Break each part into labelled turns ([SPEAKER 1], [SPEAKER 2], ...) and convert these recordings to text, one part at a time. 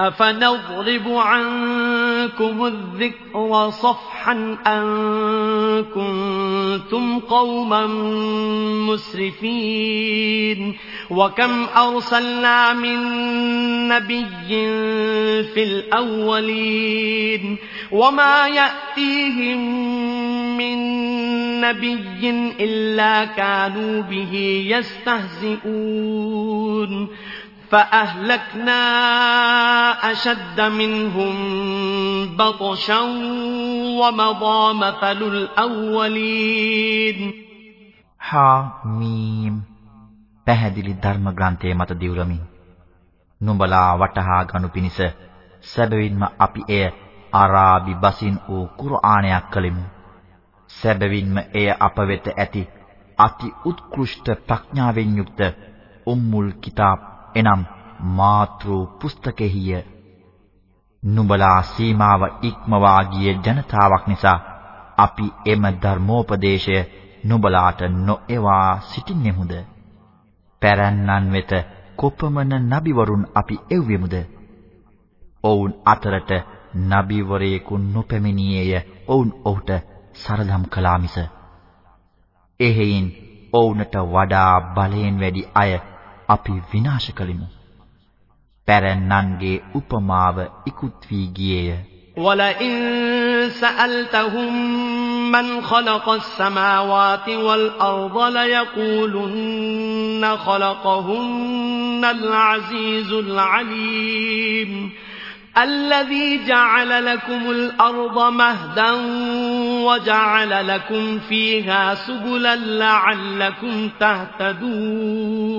[SPEAKER 1] أفنضرب عنكم الذكر صفحا أن كنتم قوما مسرفين وكم أرسلنا من نبي في الأولين وما يأتيهم من نبي إلا كانوا به يستهزئون فأهلكنا أشد منهم بطشا ومضى مثل الأولين
[SPEAKER 2] حاميم පැහැදිලි ධර්ම ග්‍රන්ථයේ මත දිවුරමින් නුඹලා වටහා ගනු පිණිස සැබවින්ම අපි එය අරාබි බසින් වූ කුර්ආනයක් කලෙමු. සැබවින්ම එය අප වෙත ඇති අති උත්කෘෂ්ඨ ප්‍රඥාවෙන් යුක්ත උම්මුල් කිතාබ් එනම් මාතෘ පුස්තකෙහිය. නුඹලා සීමාව ඉක්මවා ගිය ජනතාවක් නිසා අපි එම ධර්මෝපදේශය නුඹලාට නොඑවා සිටින්නෙමුද? පැරැන්නන් වෙත කොපමණ නබිවරුන් අපි එව්වෙමුද? ඔවුන් අතරට නබිවරයෙකු නොපැමිණියේය. ඔවුන් ඔහුට සරදම් කළා මිස. එහෙයින් ඔවුන්ට වඩා බලයෙන් වැඩි අය අපි විනාශ කළෙමු. පැරැන්නන්ගේ උපමාව ඉක්ුත් වී ගියේය.
[SPEAKER 1] وَلَئِن سَأَلْتَهُم مَّنْ خَلَقَ السَّمَاوَاتِ وَالْأَرْضَ لَيَقُولُنَّ خَلَقَهُنَّ الْعَزِيزُ الْعَلِيمُ الذي جعل لكم الأرض مهدا وجعل لكم فيها سبلا لعلكم تهتدون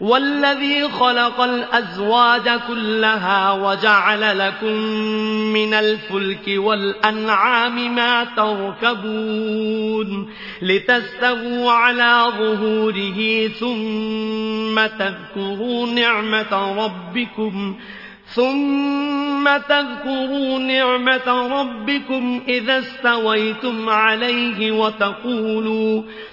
[SPEAKER 1] والذي خلق الأزواج كلها وجعل لكم من الفلك والأنعام ما تركبون لتستووا على ظهوره ثم تذكروا نعمة ربكم ثم تذكروا نعمة ربكم إذا استويتم عليه وتقولوا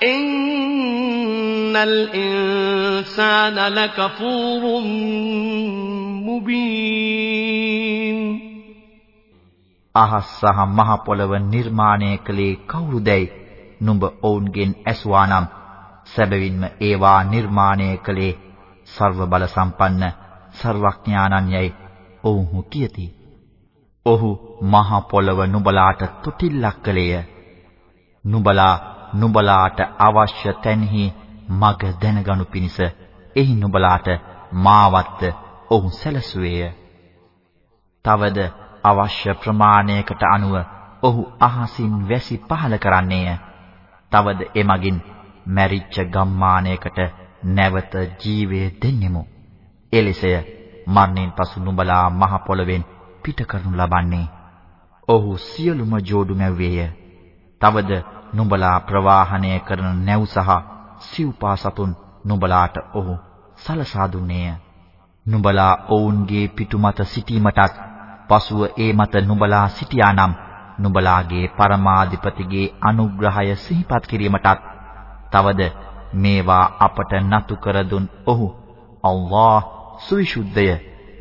[SPEAKER 1] إن الإنسان لكفور مبين
[SPEAKER 2] අහස් සහ මහ පොළව නිර්මාණය කළේ කවුරුදැයි නුඹ ඔවුන්ගෙන් ඇසුවානම් සැබවින්ම ඒවා නිර්මාණය කළේ ਸਰව බල සම්පන්න ਸਰවඥානන්‍යයි ඔවුහු කියති. ඔහු මහ පොළව නුඹලාට තොටිල්ලක් කළේය. නුඹලා නුඹලාට අවශ්‍ය තැන්හි මග දැනගනු පිණිස එහි නුඹලාට මාවත්ත ඔහු සැලසුවේය. තවද අවශ්‍ය ප්‍රමාණයකට අනුව ඔහු අහසින් වැසි පහල කරන්නේය. තවද එමගින් මැරිච්ච ගම්මානයකට නැවත ජීවය දෙන්නෙමු. එලෙසය මරණයෙන් පසු නුඹලා මහ පොළවෙන් පිට කරනු ලබන්නේ. ඔහු සියලුම جෝඩු මැව්වේය. තවද නුඹලා ප්‍රවාහණය කරන නැව් සහ සිව්පා සතුන් නුඹලාට ඔහු සලසා දුන්නේය. නුඹලා ඔවුන්ගේ පිටුමත සිටීමටත් පසුව ඒ මත නුඹලා සිටියානම් නුඹලාගේ පරමාධිපතිගේ අනුග්‍රහය සිහිපත් කිරීමටත් තවද මේවා අපට නතු කර දුන් ඔහු අල්ලාහ් සවිසුද්ධය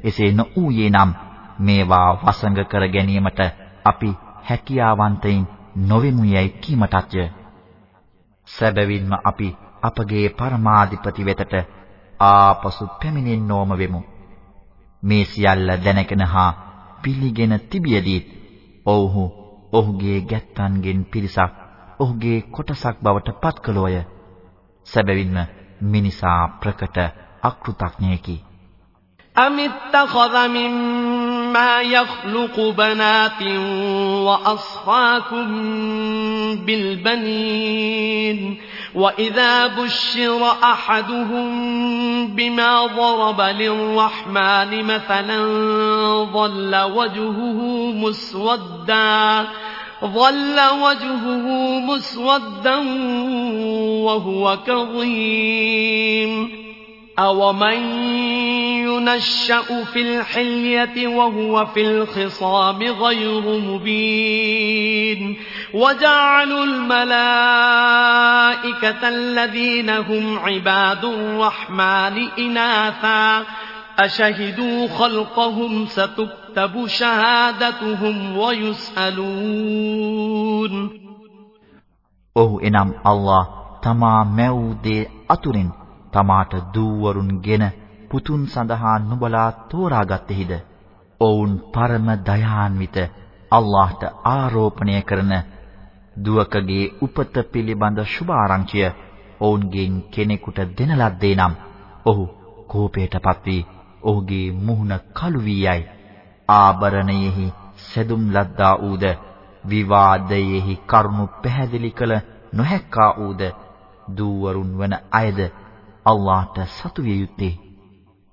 [SPEAKER 2] එසේ නොඌයේ නම් මේවා වසඟ කර ගැනීමට අපි හැකියාවන්තයින් නොවෙමු යයි කීමටත්ය. සැබවින්ම අපි අපගේ පරමාධිපති වෙතට ආපසු පැමිණෙන්නෝම වෙමු. මේ සියල්ල දැනගෙන හා පිළිගෙන තිබියදීත් ඔව්හු ඔහුගේ ගැත්තන්ගෙන් පිරිසක් ඔහුගේ කොටසක් බවට පත් කළෝය. සැබවින්ම මිනිසා ප්‍රකට අකෘතඥයෙකි.
[SPEAKER 1] අමිත්තඛද මින් مِمَّا يَخْلُقُ بَنَاتٍ وَأَصْفَاكُم بِالْبَنِينَ وَإِذَا بُشِّرَ أَحَدُهُم بِمَا ضَرَبَ لِلرَّحْمَنِ مَثَلًا ظَلَّ وَجْهُهُ مُسْوَدًّا ظل وجهه مسودا وهو كظيم. أومن ينشأ في الحلية وهو في الخصام غير مبين وجعلوا الملائكة الذين هم عباد الرحمن إناثا أشهدوا خلقهم ستكتب شهادتهم ويسألون
[SPEAKER 2] ඔහු එනම් අල්ලා තමා මැව් දේ අතුරින් තමාට දූවරුන්ගෙන පුතුන් සඳහා නුඹලා තෝරාගත්තේහිද? ඔවුන් පරම දයාන්විත අල්ලාහට ආරෝපණය කරන දුවකගේ උපත පිළිබඳ සුභාරංචිය ඔවුන්ගෙන් කෙනෙකුට දෙන ලද්දේ නම් ඔහු කෝපයටපත් වී ඔහුගේ මුහුණ කළු වී යයි. ආභරණයෙහි සැදුම් ලද්දා ඌද විවාදයෙහි කරුණු පැහැදිලි කළ නොහැක්කා ඌද දූවරුන් වන අයද අල්ලාහට සතු විය යුත්තේ.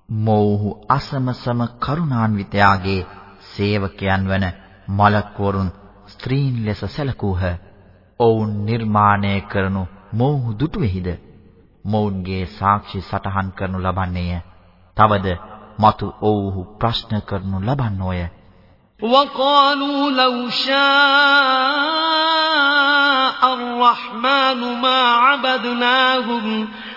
[SPEAKER 2] මෝහු අසමසම කරුණාන්විතයාගේ සේවකයන් වන මලක්වරුන් ස්ත්‍රීන් ලෙස සැලකූහ. ඔවුන් නිර්මාණය කරනු මෝහු දුටුවේහිද? මොවුන්ගේ සාක්ෂි සටහන් කරනු ලබන්නේය. තවද මතු ඔව්හු ප්‍රශ්න කරනු ලබන්නෝය.
[SPEAKER 1] وقالوا لو شاء الرحمن ما عبدناهم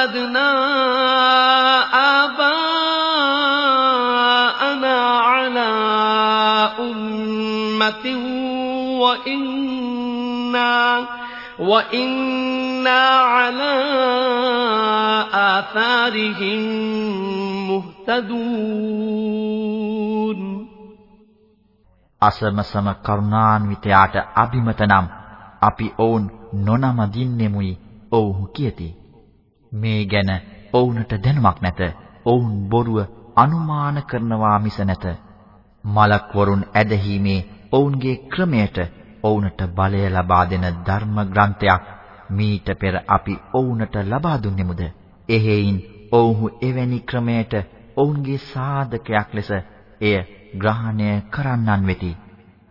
[SPEAKER 1] وجدنا آباءنا على أمة وإنا وإنا على آثارهم مهتدون
[SPEAKER 2] අසමසම කරුණාන්විතයාට අබිමත නම් අපි ඔවුන් නොනමදින්නෙමුයි ඔවුහු කියති. මේ ගැන ඔවුන්ට දැනුමක් නැත. ඔවුන් බොරුව අනුමාන කරනවා මිස නැත. මලක් වරුන් ඇදහිීමේ ඔවුන්ගේ ක්‍රමයට ඔවුන්ට බලය ලබා දෙන ධර්ම ග්‍රන්ථයක් මීට පෙර අපි ඔවුන්ට ලබා දුන්නෙමුද? එහෙයින් ඔවුහු එවැනි ක්‍රමයට ඔවුන්ගේ සාධකයක් ලෙස එය ග්‍රහණය කරන්නන් වෙති.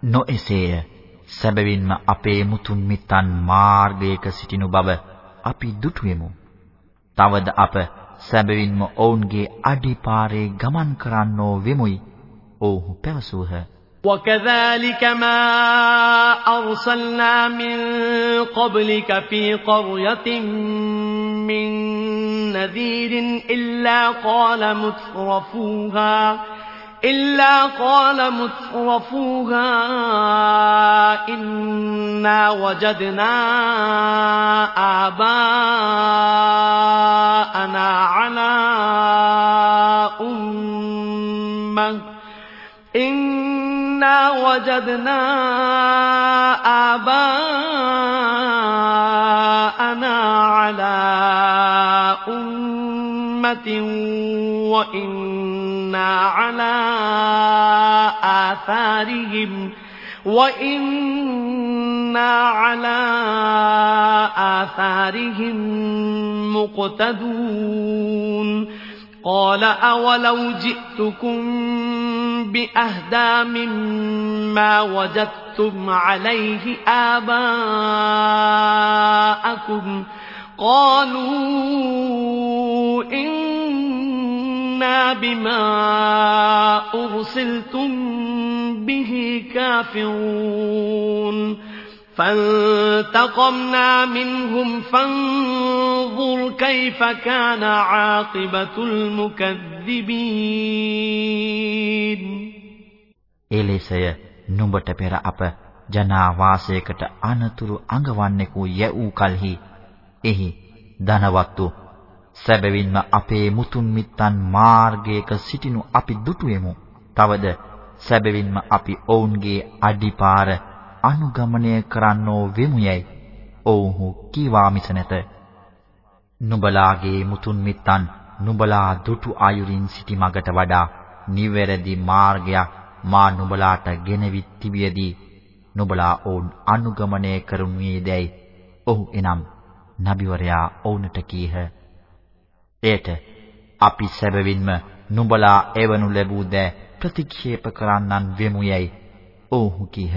[SPEAKER 2] නොඑසේය. සැබවින්ම අපේ මුතුන් මිත්තන් මාර්ගයක සිටිනු බව අපි දුටුවෙමු. තවද අප සැබවින්ම ඔවුන්ගේ අඩිපාරේ ගමන් කරන්නෝ වෙමුයි. ඔවුහු පැවසූහ.
[SPEAKER 1] وكذلك ما أرسلنا من قبلك في قرية من نذير إلا قال مترفوها إلا قال مترفوها إنا وجدنا آباءنا على أمة إن إنا وجدنا آباءنا على أمة وإنا على آثارهم وإنا على آثارهم مقتدون قال أولو جئتكم بأهدى مما وجدتم عليه آباءكم قالوا إنا بما أرسلتم به كافرون فانتقمنا منهم فانظر كيف كان عاقبة المكذبين
[SPEAKER 2] එලෙසය නුඹට පෙර අප ජනා වාසයකට අනතුරු අඟවන්නෙකු යැවූ කලෙහි එහි ධනවත්තු සැබවින්ම අපේ මුතුන් මිත්තන් මාර්ගයක සිටිනු අපි දුටුවෙමු. තවද සැබවින්ම අපි ඔවුන්ගේ අඩිපාර අනුගමනය කරන්නෝ වෙමුයයි ඔවුහු කීවා මිස නැත. නුඹලාගේ මුතුන් මිත්තන් නුඹලා දුටු අයුරින් සිටි මගට වඩා නිවැරදි මාර්ගයක් මා නුඹලාට ගෙනවිත් තිබියදී නුඹලා ඔවුන් අනුගමනය කරුණේදැයි ඔහු එනම් නබිවරයා ඔවුන්ට කීහ. එයට අපි සැබවින්ම නුඹලා එවනු ලැබූ දෑ ප්‍රතික්ෂේප කරන්නන් වෙමු යයි ඔවුහු කීහ.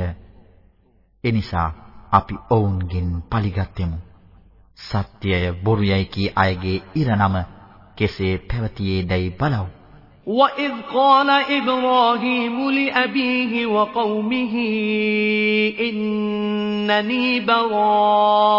[SPEAKER 2] එනිසා අපි ඔවුන්ගෙන් පලිගත්තෙමු. සත්‍යය බොරු යයි කී අයගේ ඉරණම කෙසේ පැවතියේදයි බලව්.
[SPEAKER 1] وَإِذْ قَالَ إِبْرَاهِيمُ لِأَبِيهِ وَقَوْمِهِ إِنَّنِي بَرَاءٌ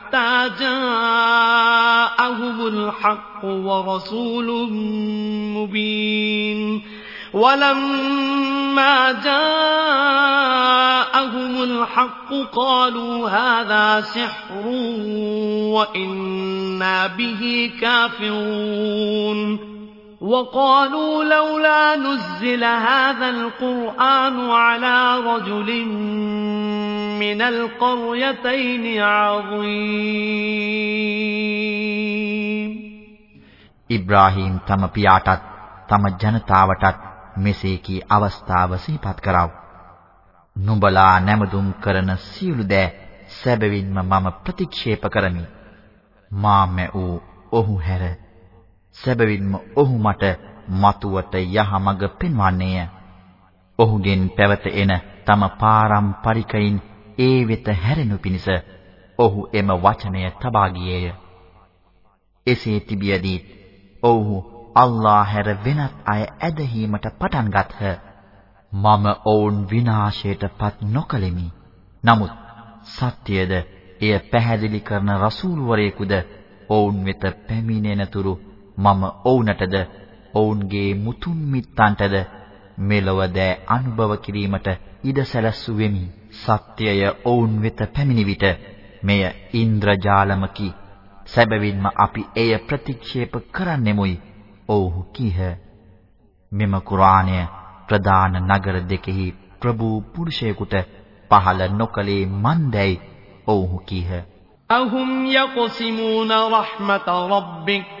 [SPEAKER 1] جاءهم الحق ورسول مبين. ولما جاءهم الحق قالوا هذا سحر وإنا به كافرون. وقالوا لولا نزل هذا القرآن على رجل من القريتين عظيم
[SPEAKER 2] ඉබ්‍රාහීම් තම පියාටත් තම ජනතාවටත් මෙසේ කී අවස්ථාව සිහිපත් කරව. නුඹලා නැමදුම් කරන සියලු දෑ සැබවින්ම මම ප්‍රතික්ෂේප කරමි. මා මැවූ ඔහු හැර සැබවින්ම ඔහු මට මතුවට යහමඟ පෙන්වන්නේය. ඔහුගෙන් පැවත එන තම පාරම්පරිකයින් ඒ වෙත හැරෙනු පිණිස ඔහු එම වචනය තබා ගියේය. එසේ තිබියදී ඔව්හු අල්ලා හැර වෙනත් අය ඇදහිීමට පටන් ගත්හ. මම ඔවුන් විනාශයටපත් නොකළෙමි. නමුත් සත්‍යයද එය පැහැදිලි කරන රසූල්වරයෙකුද ඔවුන් වෙත පැමිණෙනතුරු මම ඔවුන්ටද ඔවුන්ගේ මුතුන් මිත්තන්ටද මෙලොව දෑ අනුභව කිරීමට ඉඩ සැලසුවෙමි. සත්‍යය ඔවුන් වෙත පැමිණි විට මෙය ඉන්ද්‍රජාලමකි. සැබවින්ම අපි එය ප්‍රතික්ෂේප කරන්නෙමුයි. ඔව්හු කීහ. මෙම කුරාණය ප්‍රධාන නගර දෙකෙහි ප්‍රභූ පුරුෂයෙකුට පහළ නොකලේ මන්දැයි ඔව්හු කීහ.
[SPEAKER 1] අහුම් යක්සිමුන රහ්මත රබ්බික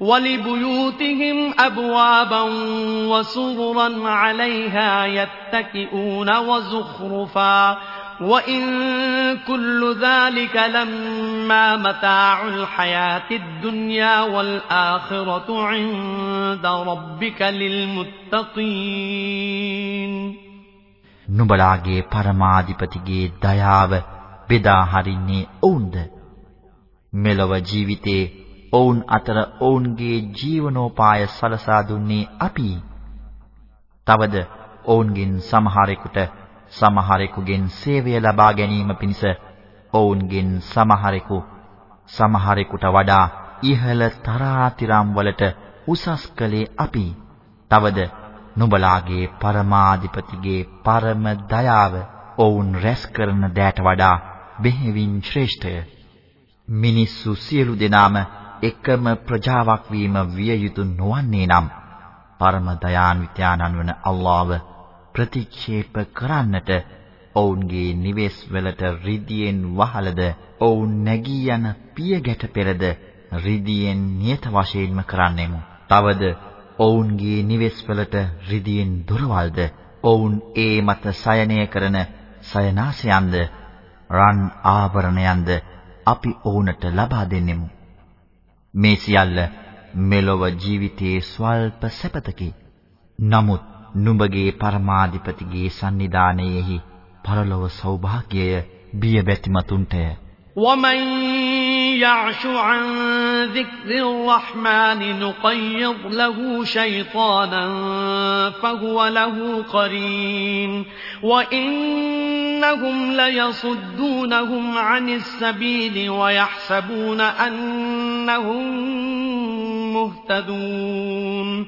[SPEAKER 1] ولبيوتهم أبوابا وسررا عليها يتكئون وزخرفا وإن كل ذلك لما متاع الحياة الدنيا والآخرة عند ربك للمتقين
[SPEAKER 2] නුඹලාගේ පරමාධිපතිගේ දයාව බෙදා හරින්නේ ඔවුන්ද මෙලොව ජීවිතේ ඔවුන් අතර ඔවුන්ගේ ජීවනෝපාය සලසා දුන්නේ අපි. තවද ඔවුන්ගෙන් සමහරෙකුට සමහරෙකුගෙන් සේවය ලබා ගැනීම පිණිස ඔවුන්ගෙන් සමහරෙකු සමහරෙකුට වඩා ඉහළ තරාතිරම් වලට උසස් කළේ අපි. තවද නුඹලාගේ පරමාධිපතිගේ පරම දයාව ඔවුන් රැස් කරන දෑට වඩා බෙහෙවින් ශ්‍රේෂ්ඨය. මිනිස්සු සියලු දෙනාම එකම ප්‍රජාවක් වීම විය යුතු නොවන්නේ නම් පරම දයාන්විතයාණන් වන අල්ලාහව ප්‍රතික්ෂේප කරන්නට ඔවුන්ගේ නිවෙස් වලට රිදියෙන් වහලද ඔවුන් නැගී යන පියගැට පෙරද රිදියෙන් නියත වශයෙන්ම කරන්නෙමු. තවද ඔවුන්ගේ නිවෙස් වලට රිදියෙන් දොරවල්ද ඔවුන් ඒ මත සයනය කරන සයනාසයන්ද රන් ආභරණයන්ද අපි ඔවුන්ට ලබා දෙන්නෙමු. මේ සියල්ල මෙලොව ජීවිතයේ ස්වල්ප සැපතකි. නමුත් නුඹගේ පරමාධිපතිගේ සන්නිධානයේහි පරලොව සෞභාග්‍යය බිය බැතිමතුන්ටය.
[SPEAKER 1] ومن يعش عن ذكر الرحمن نقيض له شيطانا فهو له قرين. وإنهم ليصدونهم عن السبيل ويحسبون أنهم مهتدون.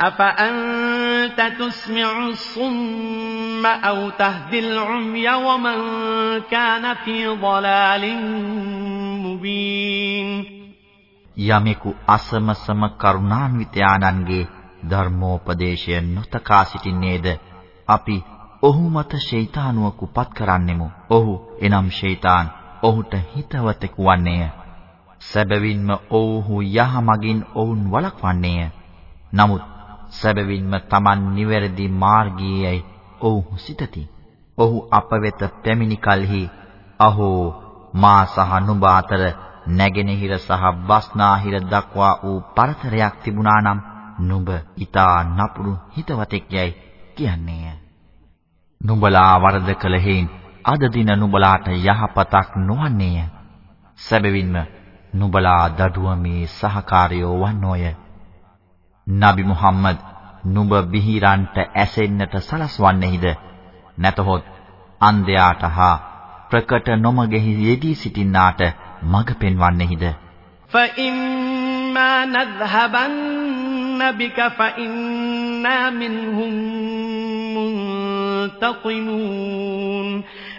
[SPEAKER 1] أفأنت تسمع الصم أو تهدي العمي ومن كان في ضلال مبين
[SPEAKER 2] යමෙකු අසමසම කරුණාන්විතයාණන්ගේ ධර්මෝපදේශය නොතකා සිටින්නේද අපි ඔහු මත ෂයිතානුවකු පත් කරන්නෙමු. ඔහු එනම් ෂයිතාන් ඔහුට හිතවතෙකු වන්නේය. සැබවින්ම ඔව්හු යහමගින් ඔවුන් වළක්වන්නේය. නමුත් සැබවින්ම Taman නිවැරදි මාර්ගයේයි ඔව්හු සිතති. ඔහු අප වෙත පැමිණි කලෙහි අහෝ මා සහ නුඹ අතර නැගෙනහිර සහ බස්නාහිර දක්වා වූ පරතරයක් තිබුණා නම් නුඹ ඊතා නපුරු හිතවතෙක් යයි කියන්නේය. නුඹලා වරද කළ හේයින් අද දින නුඹලාට යහපතක් නොවන්නේය. සැබවින්ම නුඹලා දඩුවමේ සහකාරයෝ වන්නෝය. නබි මුහම්මද් නුඹ බිහිරන්ට ඇසෙන්නට සලස්වන්නේහිද? නැතහොත් අන්ධයාට හා ප්‍රකට නොමගෙහි යෙදී සිටින්නාට මඟ පෙන්වන්නේහිද?
[SPEAKER 1] فَإِمَّا نَذْهَبَنَّ بِكَ فَإِنَّا مِنْهُمْ منتقمون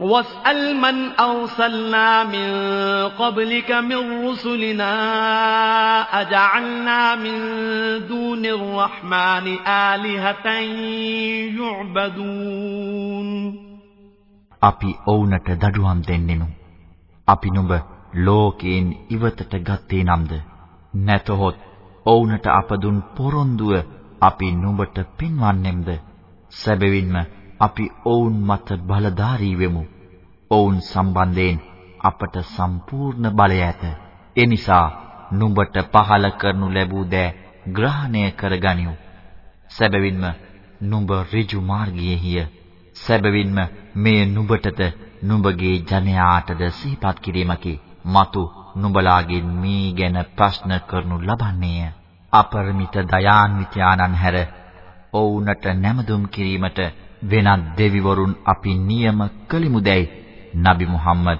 [SPEAKER 1] واسأل من أرسلنا من قبلك من رسلنا أجعلنا من دون الرحمن آلهة يعبدون
[SPEAKER 2] අපි ඔවුන්ට දඩුවම් දෙන්නෙමු. අපි නුඹ ලෝකයෙන් ඉවතට ගත්තේ නම්ද? නැතහොත් ඔවුන්ට අප දුන් පොරොන්දුව අපි නුඹට පින්වන්නෙම්ද? සැබවින්ම අපි ඔවුන් මත බලධාරී වෙමු. ඔවුන් සම්බන්ධයෙන් අපට සම්පූර්ණ බලය ඇත. ඒ නිසා නුඹට පහල කරනු ලැබූ දෑ ග්‍රහණය කරගනිව්. සැබවින්ම නුඹ ඍජු මාර්ගයේහිය. සැබවින්ම මේ නුඹටද නුඹගේ ජනයාටද සිහිපත් කිරීමකි. మතු නුඹලාගෙන් මේ ගැන ප්‍රශ්න කරනු ලබන්නේය. අපරිමිත දයාන්විත ආනන් හැර ඔවුන්ට නැමදුම් කිරීමට වෙනත් දෙවිවරුන් අපි නියම කලිමුදැයි නබි මුහම්මද්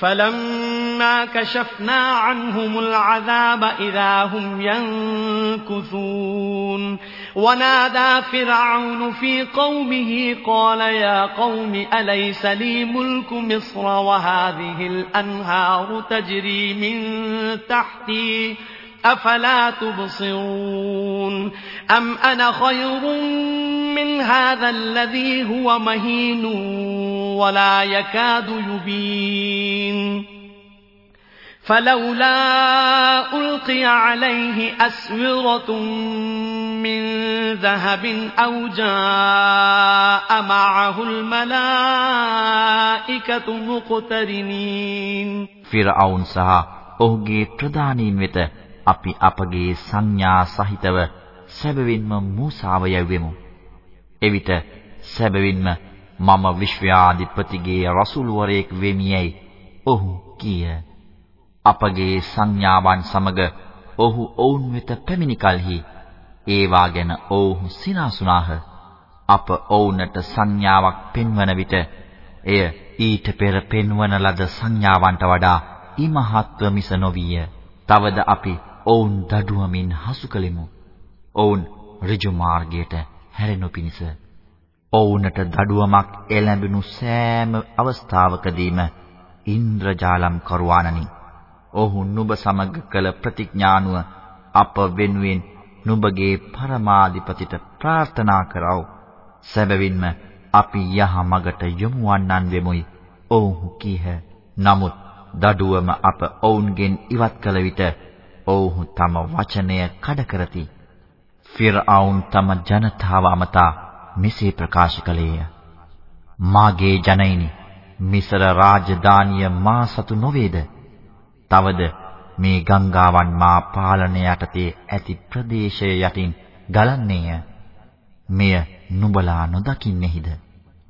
[SPEAKER 1] فلما كشفنا عنهم العذاب إذا هم ينكثون. ونادى فرعون في قومه قال يا قوم أليس لي ملك مصر وهذه الأنهار تجري من تحتي أفلا تبصرون أم أنا خير من هذا الذي هو مهين ولا يكاد يبين فلولا ألقي عليه أسورة من ذهب أو جاء معه الملائكة مقترنين
[SPEAKER 2] ෆිරාවුන් සහ ඔහුගේ ප්‍රධානීන් වෙත අපි අපගේ සංඥා සහිතව සැබවින්ම මූසාව යැවෙමු. එවිට සැබවින්ම මම විශ්වයාධිපතිගේ රසූල්වරයෙක් වෙමියයි ඔහු කීය. අපගේ සංඥාවන් සමග ඔහු ඔවුන් වෙත පැමිණි කලෙහි ඒවා ගැන ඔවුහු සිනාසුනාහ. අප ඔවුන්ට සංඥාවක් පෙන්වන විට එය ඊට පෙර පෙන්වන ලද සංඥාවන්ට වඩා ඉමහත්ව මිස නොවිය. තවද අපි ඔවුන් දඩුවමින් හසු කළෙමු. ඔවුන් ඍජු මාර්ගයට හැරෙනු පිණිස ඔවුන්ට දඩුවමක් එළඹුණු සෑම අවස්ථාවකදීම ඉන්ද්‍රජාලම් කරවානනි. ඔහු නුඹ සමග කළ ප්‍රතිඥානුව අප වෙනුවෙන් නුඹගේ පරමාධිපතිට ප්‍රාර්ථනා කරව. සැබවින්ම අපි යහ මගට යොමු වන්නන් වෙමුයි. ඔව්හු කීහ. නමුත් දඩුවම අප ඔවුන්ගෙන් ඉවත් කළ විට ඔව්හු තම වචනය කඩ කරති. ෆිරාවුන් තම ජනතාව අමතා මෙසේ ප්‍රකාශ කළේය. මාගේ ජනයිනි මිසර රාජධානිය මා සතු නොවේද? තවද මේ ගංගාවන් මා පාලනය යටතේ ඇති ප්‍රදේශය යටින් ගලන්නේය. මෙය නුඹලා නොදකින්නේහිද?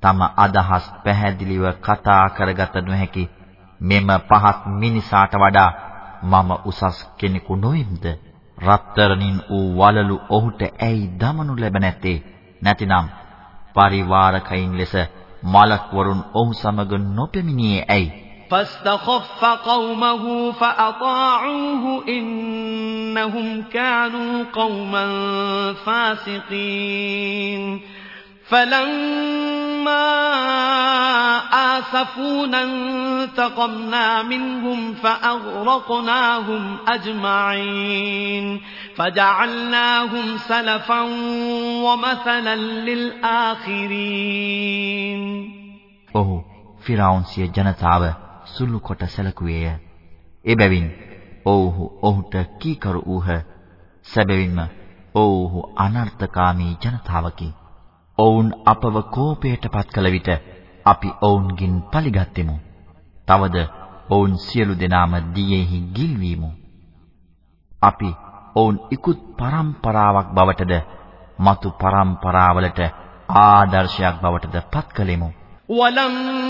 [SPEAKER 2] තම අදහස් පැහැදිලිව කතා කරගත නොහැකි මෙම පහත් මිනිසාට වඩා මම උසස් කෙනෙකු නොවෙම්ද? රත්තරණින් වූ වලලු ඔහුට ඇයි දමනු ලැබ නැත්තේ? නැතිනම් පරිවාරකයින් ලෙස මලක් වරුන් ඔහු සමග නොපෙමිණියේ ඇයි?
[SPEAKER 1] فاستخف قومه فأطاعوه إنهم كانوا قوما فاسقين فلما آسفونا انتقمنا منهم فأغرقناهم أجمعين فجعلناهم سلفا ومثلا للآخرين
[SPEAKER 2] ඔහු ෆිරාවුන් සිය ජනතාව සුළු කොට සැලකුවේය. එබැවින් ඔව්හු ඔහුට කීකරු වූහ. සැබවින්ම ඔව්හු අනර්ථකාමී ජනතාවකි. ඔවුන් අපව කෝපයටපත් කළ විට අපි ඔවුන්ගින් පලිගත්තෙමු. තවද ඔවුන් සියලු දෙනාම දියෙහි ගිල්වීමු. අපි ඔවුන් ikut පරම්පරාවක් බවටද මතු පරම්පරාවලට ආදර්ශයක් බවටද පත්
[SPEAKER 1] කළෙමු. وَلَمَّا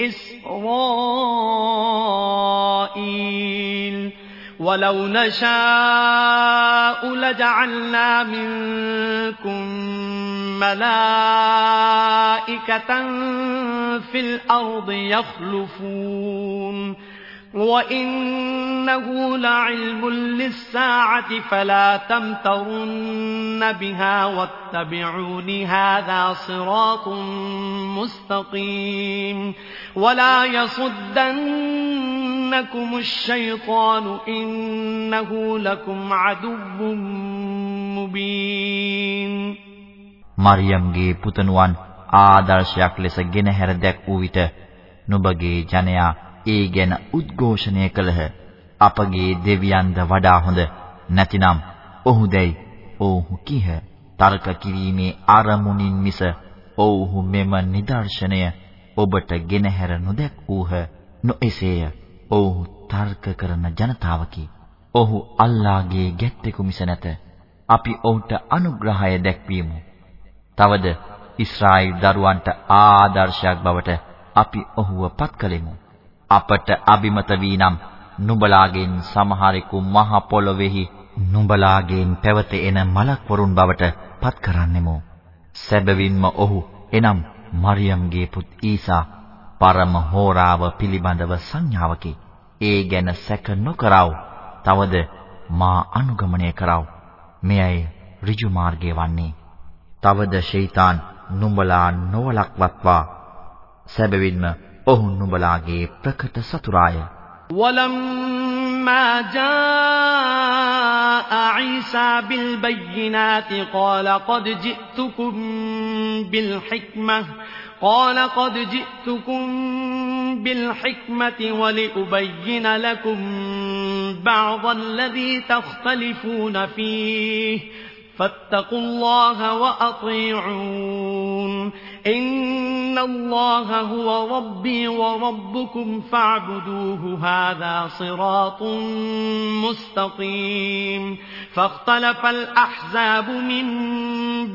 [SPEAKER 1] إسرائيل. ولو نشاء لجعلنا منكم ملائكة في الأرض يخلفون. وإنه لعلم للساعة فلا تمترن بها واتبعون هذا صراط مستقيم ولا يصدنكم الشيطان إنه لكم عدو مبين
[SPEAKER 2] මරියම්ගේ පුතණුවන් ආදර්ශයක් ලෙස ගෙනහැර දැක් වූ විට නුඹගේ ජනයා ඒ ගැන උද්ඝෝෂණය කළහ. අපගේ දෙවියන්ද වඩා හොඳ නැතිනම් ඔහුදැයි ඔව්හු කීහ. තර්ක කිරීමේ ආරමුණින් මිස ඔව්හු මෙම නිදර්ශනය ඔබට ගෙනහැර නොදැක් වූහ. නොඑසේය. ඔව්හු තර්ක කරන ජනතාවකි. ඔහු අල්ලාහගේ ගැත්තෙකු මිස නැත. අපි ඔහුට අනුග්‍රහය දැක්වීමු. තවද ඊශ්‍රායෙල් දරුවන්ට ආදර්ශයක් බවට අපි ඔහුව පත් කළෙමු. අපට අබිමත වීනම් නුඹලාගෙන් සමහරෙකු මහ පොළොවේහි නුඹලාගෙන් පැවත එන මලක් වරුන් බවට පත් කරන්නෙමු. සැබවින්ම ඔහු එනම් මරියම්ගේ පුත් ඊසා පරම හෝරාව පිළිබඳව සංඥාවකි. ඒ ගැන සැක නොකරව. තවද මා අනුගමනය කරව. මෙයයි ඍජු මාර්ගය වන්නේ. තවද ෂයිතන් නුඹලා නොවලක්වත්වා. සැබවින්ම ඔහු නුඹලාගේ ප්‍රකට සතුරාය.
[SPEAKER 1] ولما جاء عيسى بالبينات قال قد جئتكم بالحكمة قال قد جئتكم بالحكمة ولأبين لكم بعض الذي تختلفون فيه فاتقوا الله وأطيعون إن الله هو ربي وربكم فاعبدوه هذا صراط مستقيم فاختلف الأحزاب من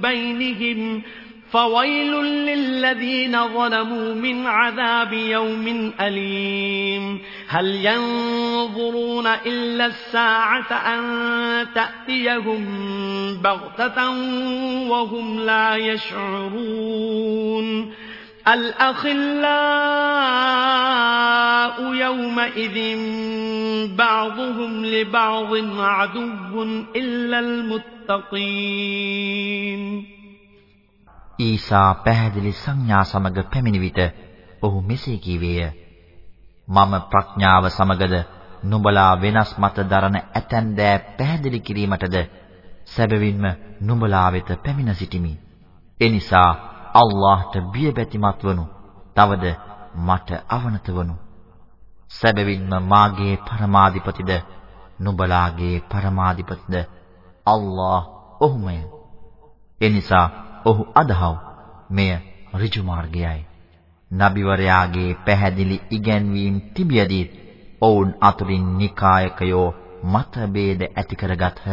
[SPEAKER 1] بينهم فويل للذين ظلموا من عذاب يوم أليم هل ينظرون إلا الساعة أن تأتيهم بغتة وهم لا يشعرون الأخلاء يومئذ بعضهم لبعض عدو إلا المتقين
[SPEAKER 2] ඊසා පැහැදිලි සංඥා සමග පැමිණි විට ඔහු මෙසේ කීවේය. මම ප්‍රඥාව සමගද නුඹලා වෙනස් මත දරන ඇතැම් දෑ පැහැදිලි කිරීමටද සැබවින්ම නුඹලා වෙත පැමිණ සිටිමි. එනිසා අල්ලාහට බියබැතිමත් වනු. තවද මට අවනත වනු. සැබවින්ම මාගේ පරමාධිපතිද නුඹලාගේ පරමාධිපතිද අල්ලාහ් ඔහුමය. එනිසා ඔහු අදහව මෙය ඍජු මාර්ගයයි. නබිවරයාගේ පැහැදිලි ඉගැන්වීම් තිබියදී ඔවුන් අතුරින් නිකායකයෝ මතභේද ඇති කරගත්හ.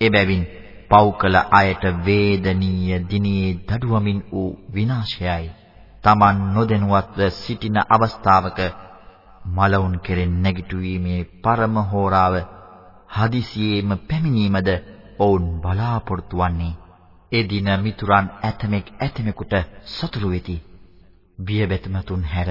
[SPEAKER 2] එබැවින් පව් කළ අයට වේදනීය දිනේ දඩුවමින් වූ විනාශයයි. Taman නොදැනුවත්ව සිටින අවස්ථාවක මලවුන් කෙරෙන් නැගිටුවීමේ පරම හෝරාව හදිසියේම පැමිණීමද ඔවුන් බලාපොරොත්තු වන්නේ එදින මිතුරන් ඇතමෙක් ඇතමෙකුට සතුරු වෙති. බියබැතමතුන් හැර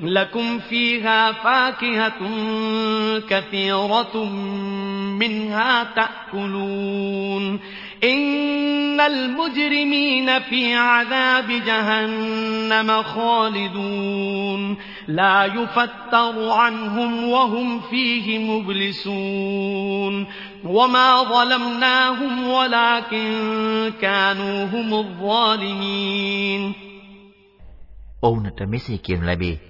[SPEAKER 1] لكم فيها فاكهة كثيرة منها تأكلون إن المجرمين في عذاب جهنم خالدون لا يفتر عنهم وهم فيه مبلسون وما ظلمناهم ولكن كانوا هم الظالمين
[SPEAKER 2] ඔවුන්ට මෙසේ කියනු ලැබේ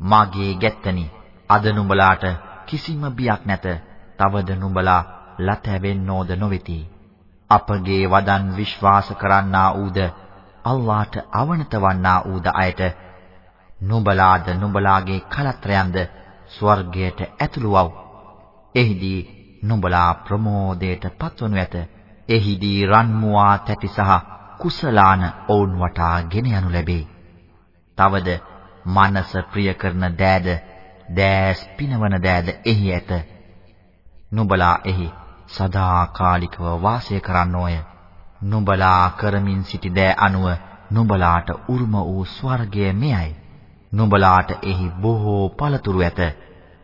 [SPEAKER 2] මාගේ ගැත්තනි අද නුඹලාට කිසිම බියක් නැත තවද නුඹලා ලතැවෙන්නෝද නොවේති අපගේ වදන් විශ්වාස කරන්නා ඌද අල්ලාහට අවනත වන්නා ඌද අයට නුඹලාද නුඹලාගේ කලත්‍රයන්ද ස්වර්ගයට ඇතුළු වව්. එහිදී නුඹලා ප්‍රමෝදයට පත්වනු ඇත. එහිදී රන්මුවා තැටි සහ කුසලාන ඔවුන් වටා ගෙන යනු ලැබේ. තවද මනස ප්‍රිය කරන දෑද දෑස් පිනවන දෑද එහි ඇත. නුඹලා එහි සදාකාලිකව වාසය කරන්නෝය. නුඹලා කරමින් සිටි දෑ අනුව නුඹලාට උරුම වූ ස්වර්ගය මෙයයි. නුඹලාට එහි බොහෝ පළතුරු ඇත.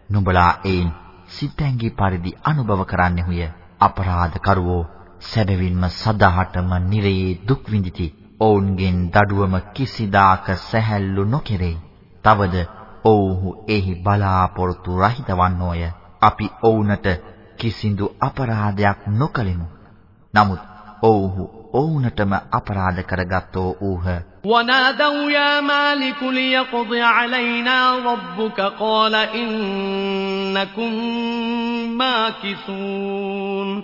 [SPEAKER 2] නුඹලා එයින් සිතැඟි පරිදි අනුභව කරන්නෙහුය. අපරාධ කරවෝ සැබවින්ම සදාහටම නිරේ දුක් විඳಿತಿ. ඔවුන්ගෙන් දඩුවම කිසිදාක සැහැල්ලු නොකෙරෙයි. තවද ඔව්හු එහි බලාපොරොත්තු රහිත වන්නෝය. අපි ඔවුන්ට කිසිඳු අපරාධයක් නොකලෙමු. නමුත් ඔව්හු ඔවුන්ටම අපරාධ කරගත්තෝ ඌහ.
[SPEAKER 1] ونادوا يا مالك ليقض علينا ربك قال إنكم ماكثون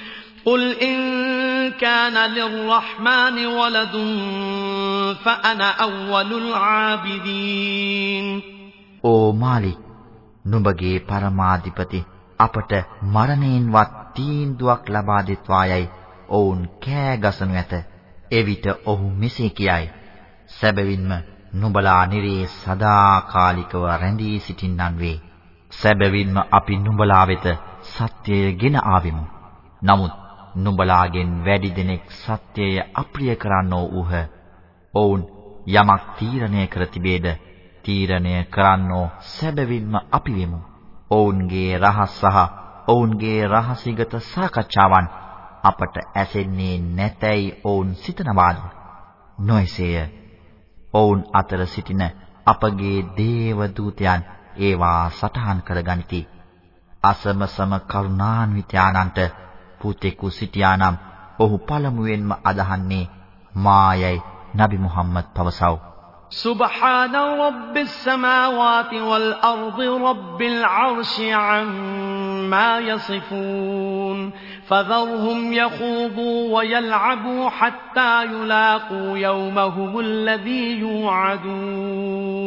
[SPEAKER 1] قل إن كان للرحمن ولد فأنا أول العابدين
[SPEAKER 2] أو مالك නුඹගේ පරමාධිපති අපට මරණයෙන්වත් තීන්දුවක් ලබා දෙත්වායයි ඔවුන් කෑ ගසනු ඇත. එවිට ඔහු මෙසේ කියයි. සැබවින්ම නුඹලා නිරේ සදාකාලිකව රැඳී සිටින්නන් වේ. සැබවින්ම අපි නුඹලා වෙත සත්‍යය ගෙන ආවෙමු. නමුත් නුඹලාගෙන් වැඩි දෙනෙක් සත්‍යය අප්‍රිය කරන්නෝ වූහ. ඔවුන් යමක් තීරණය කර තිබේද තීරණය කරන්නෝ සැබවින්ම අපි වෙමු. ඔවුන්ගේ රහස් සහ ඔවුන්ගේ රහසිගත සාකච්ඡාවන් අපට ඇසෙන්නේ නැතයි ඔවුන් සිතනවාද? නොයසේය. ඔවුන් අතර සිටින අපගේ දේව දූතයන් ඒවා සටහන් කරගනිති. අසමසම කරුණාන්විතයානන්ට පුතෙකු සිටියානම් ඔහු පළමුවෙන්ම අදහන්නේ මායයි නබි මුහම්මද් පවසව.
[SPEAKER 1] سبحان رب السماوات والأرض رب العرش عما يصفون فذرهم يخوضوا ويلعبوا حتى يلاقوا يومهم الذي يوعدون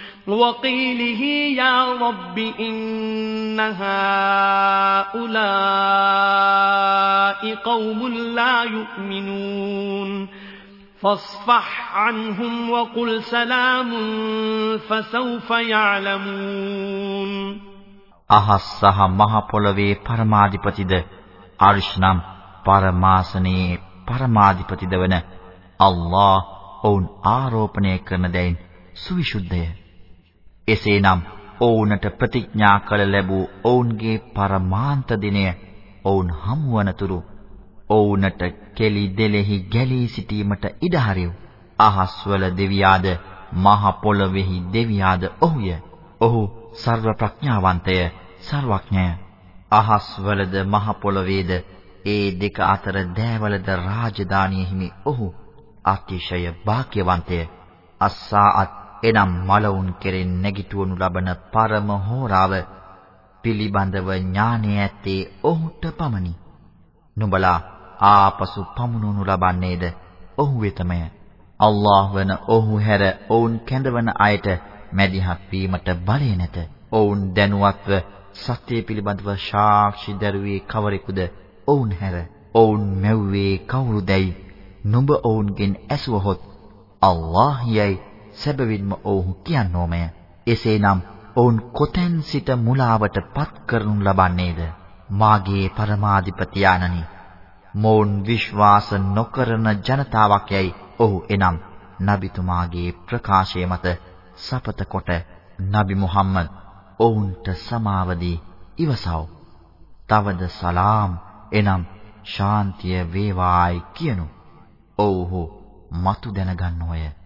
[SPEAKER 1] وقيله يا رب إن هؤلاء قوم لا يؤمنون فاصفح عنهم وقل سلام فسوف يعلمون
[SPEAKER 2] අහස් සහ මහ පොළවේ පරමාධිපතිද අර්ෂ් නම් පරමාසනයේ පරමාධිපතිද වන අල්ලාහ් ඔවුන් ආරෝපණය කරන දෙයින් සුවිසුද්ධය. එසේනම් ඔවුන්ට ප්‍රතිඥා කළ ලැබූ ඔවුන්ගේ පරමාන්ත දිනය ඔවුන් හමුවනතුරු ඔවුන්ට කෙලි දෙලෙහි ගැලී සිටීමට ඉඩ හරිව්. අහස්වල දෙවියාද මහ පොළොවේහි දෙවියාද ඔහුය. ඔහු සර්ව ප්‍රඥාවන්තය, සර්වඥය. අහස්වලද මහ පොළොවේද ඒ දෙක අතර දෑවලද රාජධානියෙහිමි ඔහු අතිශය වාක්‍යවන්තය. අස්සාත් එනම් මලවුන් කෙරෙන් නැගිටවනු ලබන පරම හෝරාව පිළිබඳව ඥානය ඇත්තේ ඔහුට පමණි. නුඹලා ආපසු පමුණුනු ලබන්නේද ඔහු වෙතමය. අල්ලාහ් වන ඔහු හැර ඔවුන් කැඳවන අයට මැදිහත් වීමට බලය නැත. ඔවුන් දැනුවත්ව සත්‍ය පිළිබඳව සාක්ෂි දරුවේ කවරෙකුද? ඔවුන් හැර ඔවුන් මැව්වේ කවුරුදැයි නුඹ ඔවුන්ගෙන් ඇසුවහොත් අල්ලාහ් යයි සැබවින්ම ඔවුහු කියනෝමය. එසේනම් ඔවුන් කොතෙන් සිට මුලාවට පත් කරනු ලබන්නේද? මාගේ පරමාධිපති ආනනි. මොවුන් විශ්වාස නොකරන ජනතාවක් යයි ඔහු එනම් නබිතුමාගේ ප්‍රකාශය මත සපත කොට නබි මුහම්මද් ඔවුන්ට සමාවදී ඉවසව. තවද සලාම් එනම් ශාන්තිය වේවායි කියනු. ඔව්හු මතු දැනගන්නෝය.